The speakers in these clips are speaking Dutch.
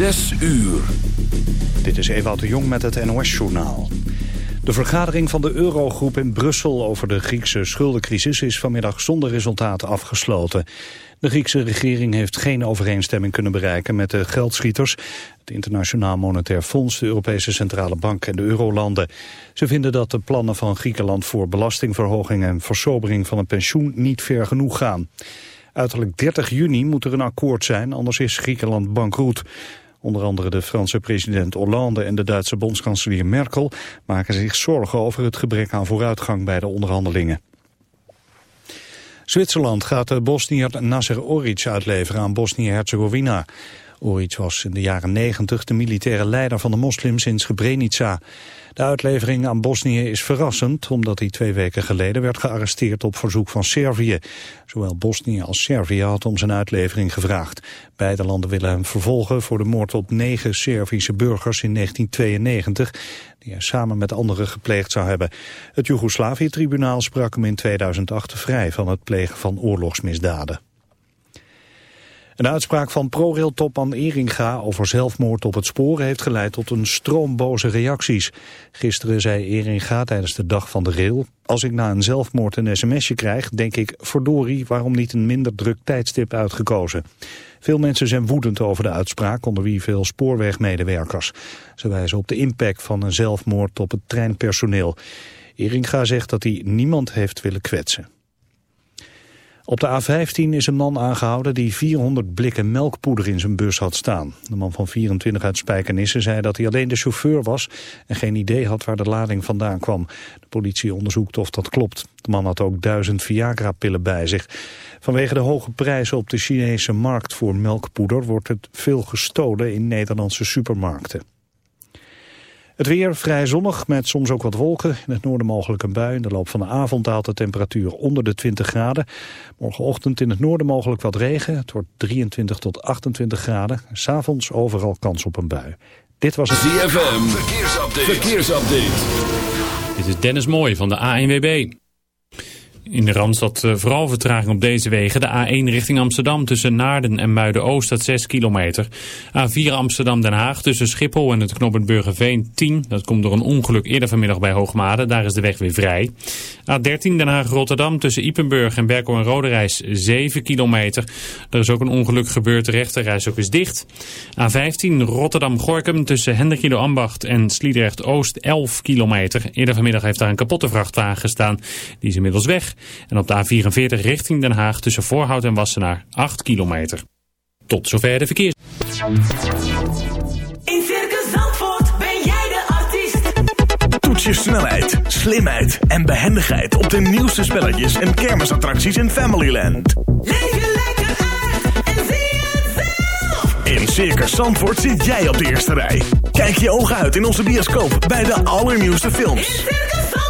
Zes uur. Dit is Ewout de Jong met het NOS-journaal. De vergadering van de Eurogroep in Brussel over de Griekse schuldencrisis is vanmiddag zonder resultaat afgesloten. De Griekse regering heeft geen overeenstemming kunnen bereiken met de geldschieters, het Internationaal Monetair Fonds, de Europese Centrale Bank en de Eurolanden. Ze vinden dat de plannen van Griekenland voor belastingverhoging en versobering van het pensioen niet ver genoeg gaan. Uiterlijk 30 juni moet er een akkoord zijn, anders is Griekenland bankroet. Onder andere de Franse president Hollande en de Duitse bondskanselier Merkel maken zich zorgen over het gebrek aan vooruitgang bij de onderhandelingen. Zwitserland gaat de Bosnier Nasser Oric uitleveren aan Bosnië-Herzegovina. Oric was in de jaren 90 de militaire leider van de moslims in Srebrenica. De uitlevering aan Bosnië is verrassend, omdat hij twee weken geleden werd gearresteerd op verzoek van Servië. Zowel Bosnië als Servië had om zijn uitlevering gevraagd. Beide landen willen hem vervolgen voor de moord op negen Servische burgers in 1992, die hij samen met anderen gepleegd zou hebben. Het Joegoslavië-tribunaal sprak hem in 2008 vrij van het plegen van oorlogsmisdaden. Een uitspraak van ProRail-topman Eringa over zelfmoord op het spoor heeft geleid tot een stroomboze reacties. Gisteren zei Eringa tijdens de dag van de rail... als ik na een zelfmoord een sms'je krijg, denk ik... verdorie, waarom niet een minder druk tijdstip uitgekozen? Veel mensen zijn woedend over de uitspraak, onder wie veel spoorwegmedewerkers. Ze wijzen op de impact van een zelfmoord op het treinpersoneel. Eringa zegt dat hij niemand heeft willen kwetsen. Op de A15 is een man aangehouden die 400 blikken melkpoeder in zijn bus had staan. De man van 24 uit Spijkenisse zei dat hij alleen de chauffeur was en geen idee had waar de lading vandaan kwam. De politie onderzoekt of dat klopt. De man had ook duizend Viagra-pillen bij zich. Vanwege de hoge prijzen op de Chinese markt voor melkpoeder wordt het veel gestolen in Nederlandse supermarkten. Het weer vrij zonnig met soms ook wat wolken. In het noorden mogelijk een bui. In de loop van de avond daalt de temperatuur onder de 20 graden. Morgenochtend in het noorden mogelijk wat regen. Het wordt 23 tot 28 graden. S'avonds overal kans op een bui. Dit was het ZFM. Verkeersupdate. Verkeersupdate. Dit is Dennis Mooij van de ANWB. In de Randstad uh, vooral vertraging op deze wegen. De A1 richting Amsterdam tussen Naarden en Muiden-Oost staat 6 kilometer. A4 Amsterdam-Den Haag tussen Schiphol en het knooppunt Burgerveen 10. Dat komt door een ongeluk eerder vanmiddag bij Hoogmade. Daar is de weg weer vrij. A13 Den Haag-Rotterdam tussen Ipenburg en Berkel en Roderijs 7 kilometer. Er is ook een ongeluk gebeurd. De rechterreis ook is dicht. A15 Rotterdam-Gorkum tussen Hendrikido Ambacht en Sliedrecht-Oost 11 kilometer. Eerder vanmiddag heeft daar een kapotte vrachtwagen gestaan. Die is inmiddels weg. En op de A44 richting Den Haag tussen Voorhout en Wassenaar 8 kilometer. Tot zover de verkeers. In Circus Zandvoort ben jij de artiest. Toets je snelheid, slimheid en behendigheid op de nieuwste spelletjes en kermisattracties in Familyland. Leef je lekker uit en zie het zelf. In Circus Zandvoort zit jij op de eerste rij. Kijk je ogen uit in onze bioscoop bij de allernieuwste films. In Circus Zandvoort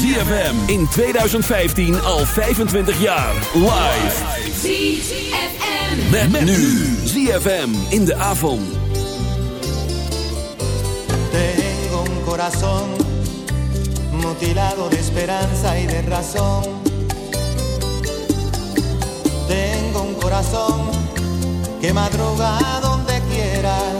ZFM in 2015 al 25 jaar. Live. ZFM. Met, nu ZFM in de avond. Tengo un corazón mutilado de esperanza y de razón. Tengo un corazón que madruga donde quiera.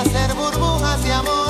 hacer burbujas de amor.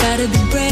Gotta be brave,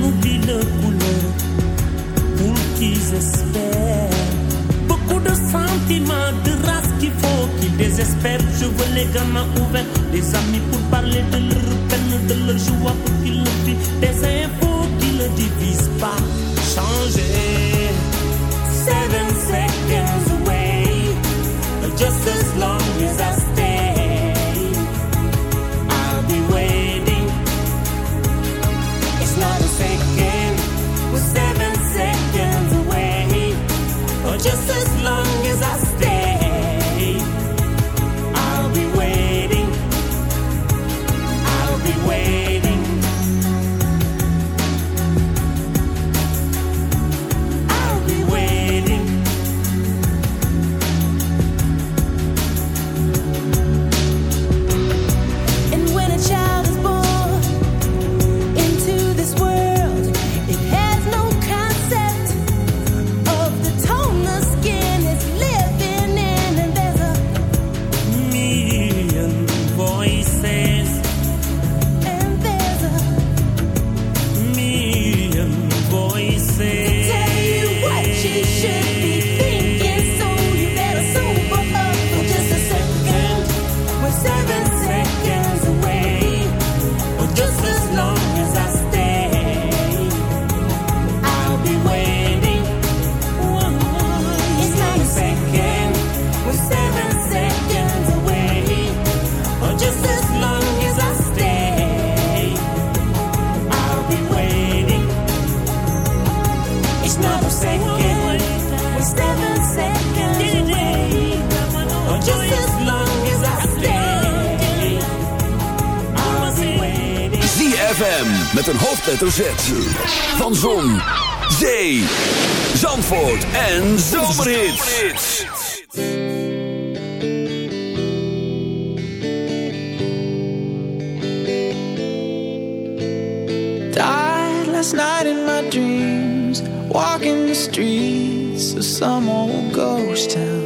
nu bilăculă Unchise sper Beaucoup de sentiments, de race qu'il faut qu'il désespère je veux les gamins ouverts Des amis pour parler de leur peine De leur joie pour qu'il le fit Des infos qui ne divisent pas Changer Seven ZFM met een hoofdletter Z van Zon, Zee, Zandvoort en Zomerhits. Died last night in my dreams, walking the streets of some old ghost town.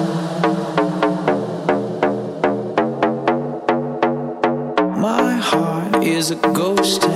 a ghost.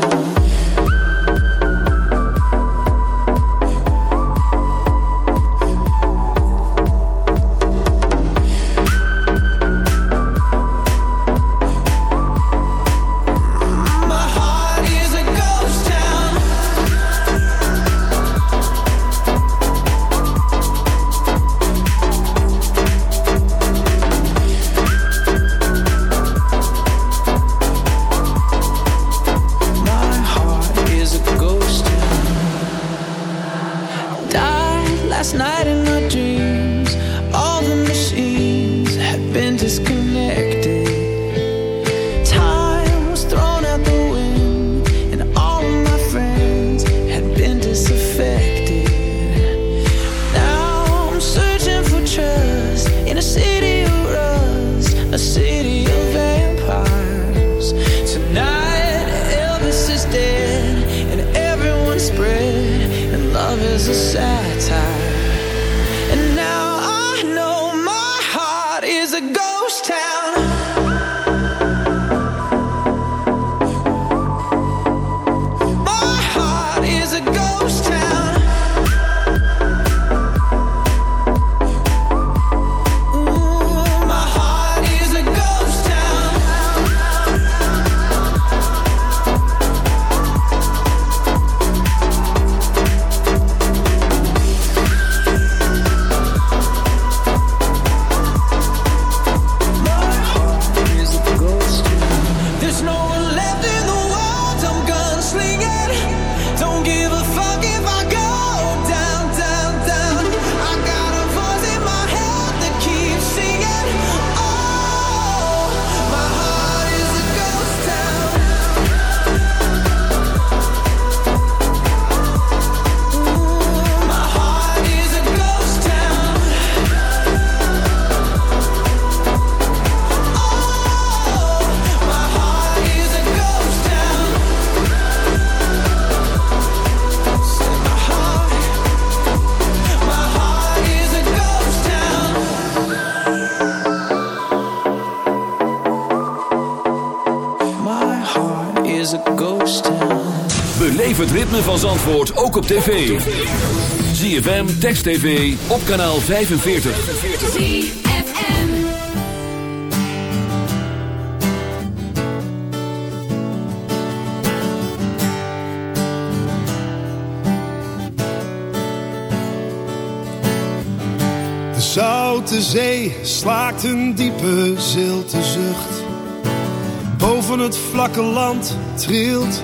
Van Zandvoort ook op tv. ZFM, Text TV, op kanaal 45. De zoute zee slaakt een diepe zilte zucht. Boven het vlakke land trilt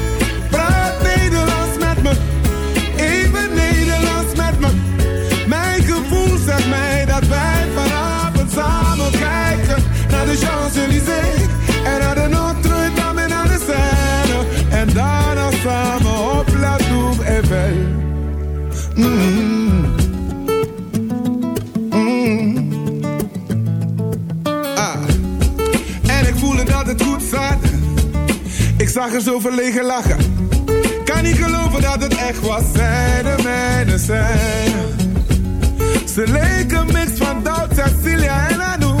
Champs-Élysées en naar de Notre-Dame en de Seine. En daarna samen op La Tour Eiffel. Mm. Mm. Ah. En ik voelde dat het goed zat. Ik zag er zo verlegen lachen. Kan niet geloven dat het echt was. Zij de mijne zijn. Ze leken mix van Doubt, Cecilia en Anouk.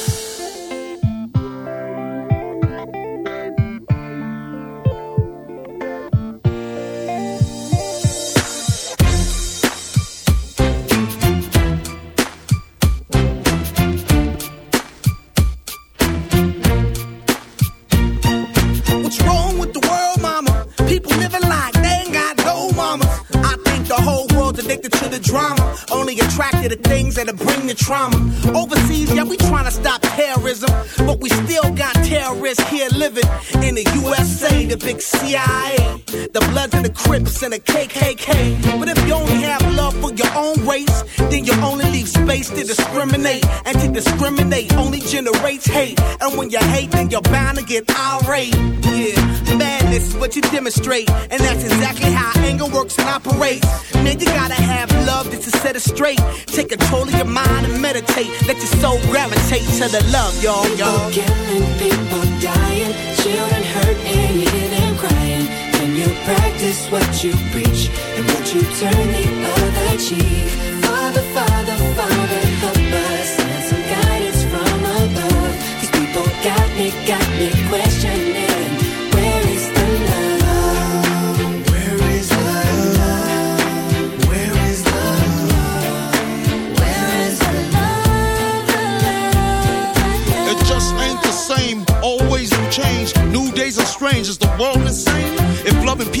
Works and operates. Man, you gotta have love to set it straight. Take control of your mind and meditate. Let your soul gravitate to the love, y'all, y'all. People killing, people dying, children hurt and you hear them crying. When you practice what you preach and what you turn the other cheek. Father, Father, Father,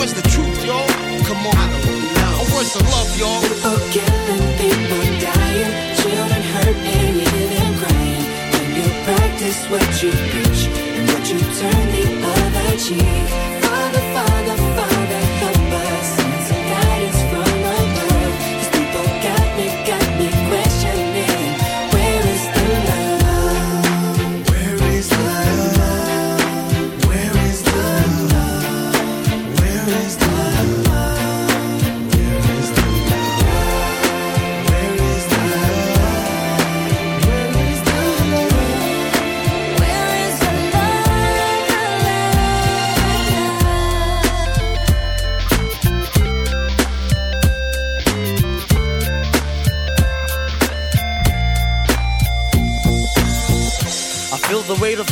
Where's the truth, y'all? Come on. I don't know. Where's the love, y'all? People killing, people dying, children and crying. When you practice what you preach and what you turn the other cheek.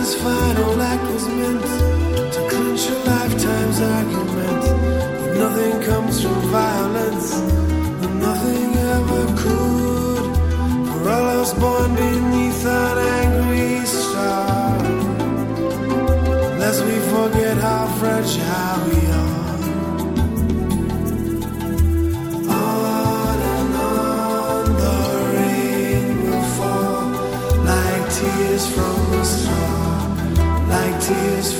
This final act was meant to clinch a lifetime's argument. But nothing comes from violence. tears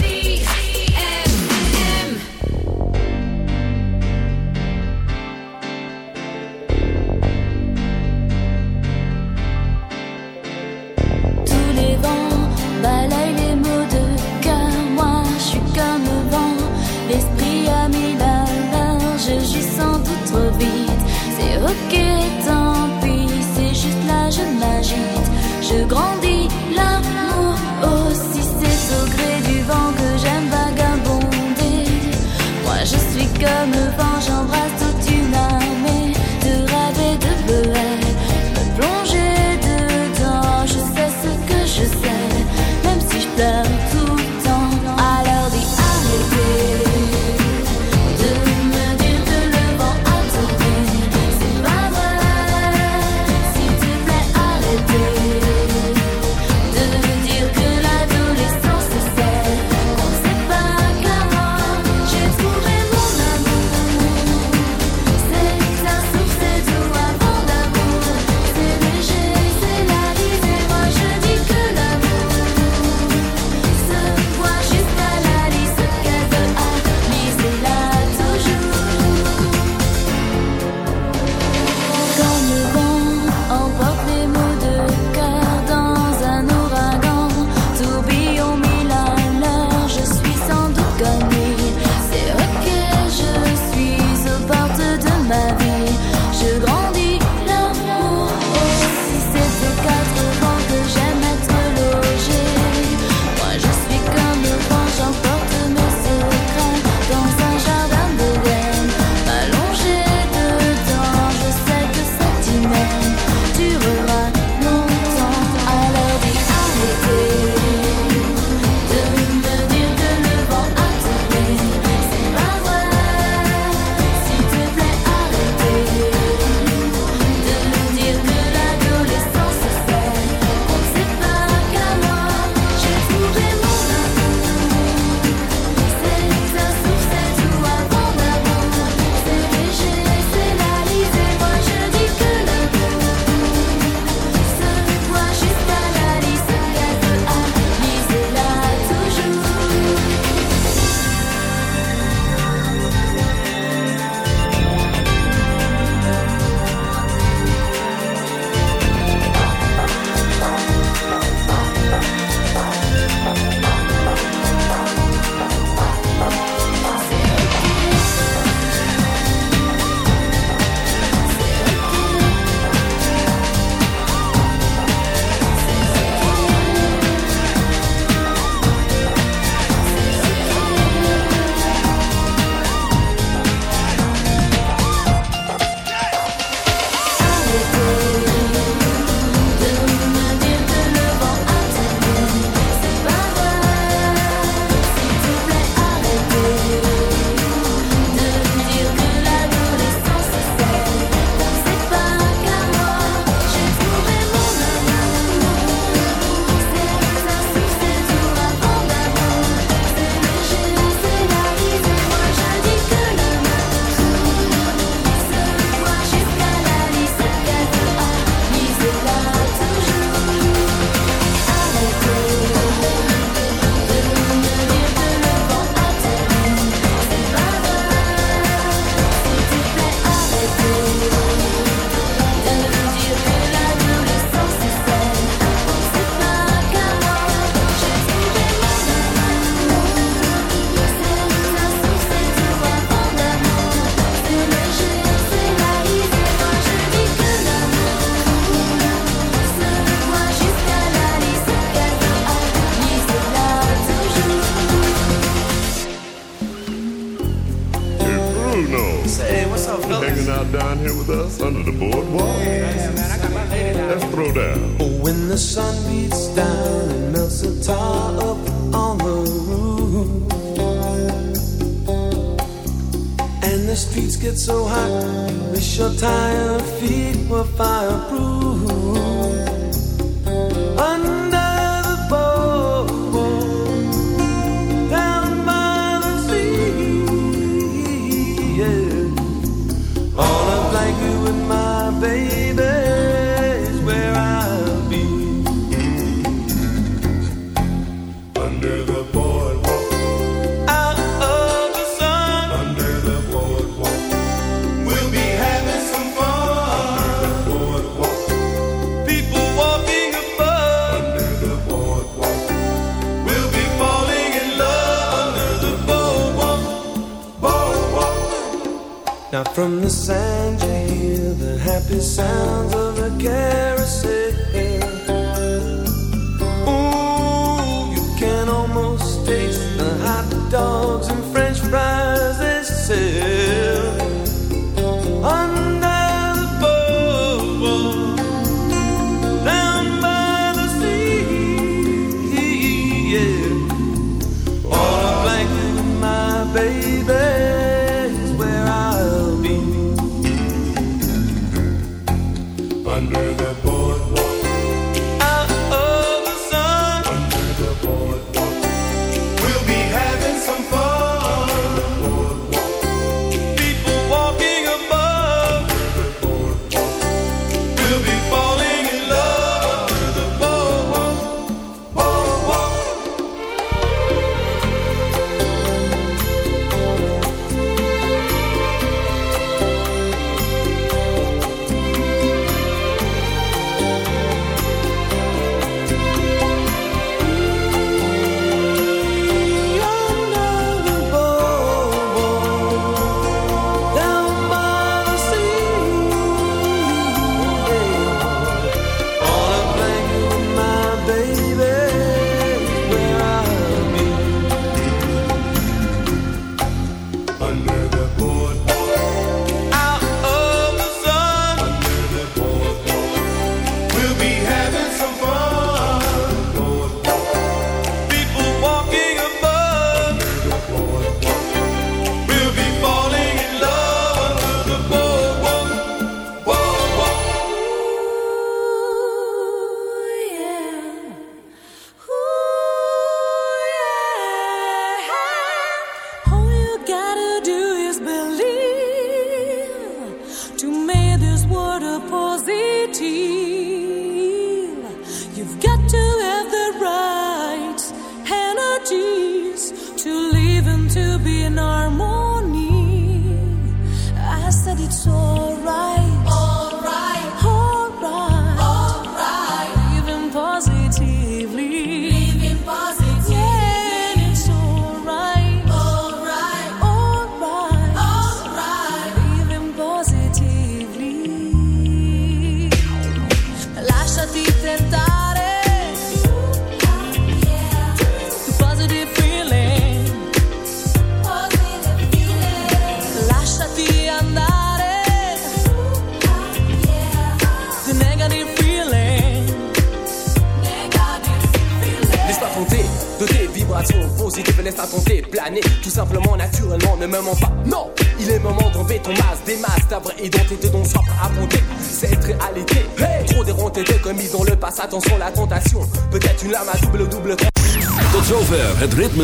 the sounds of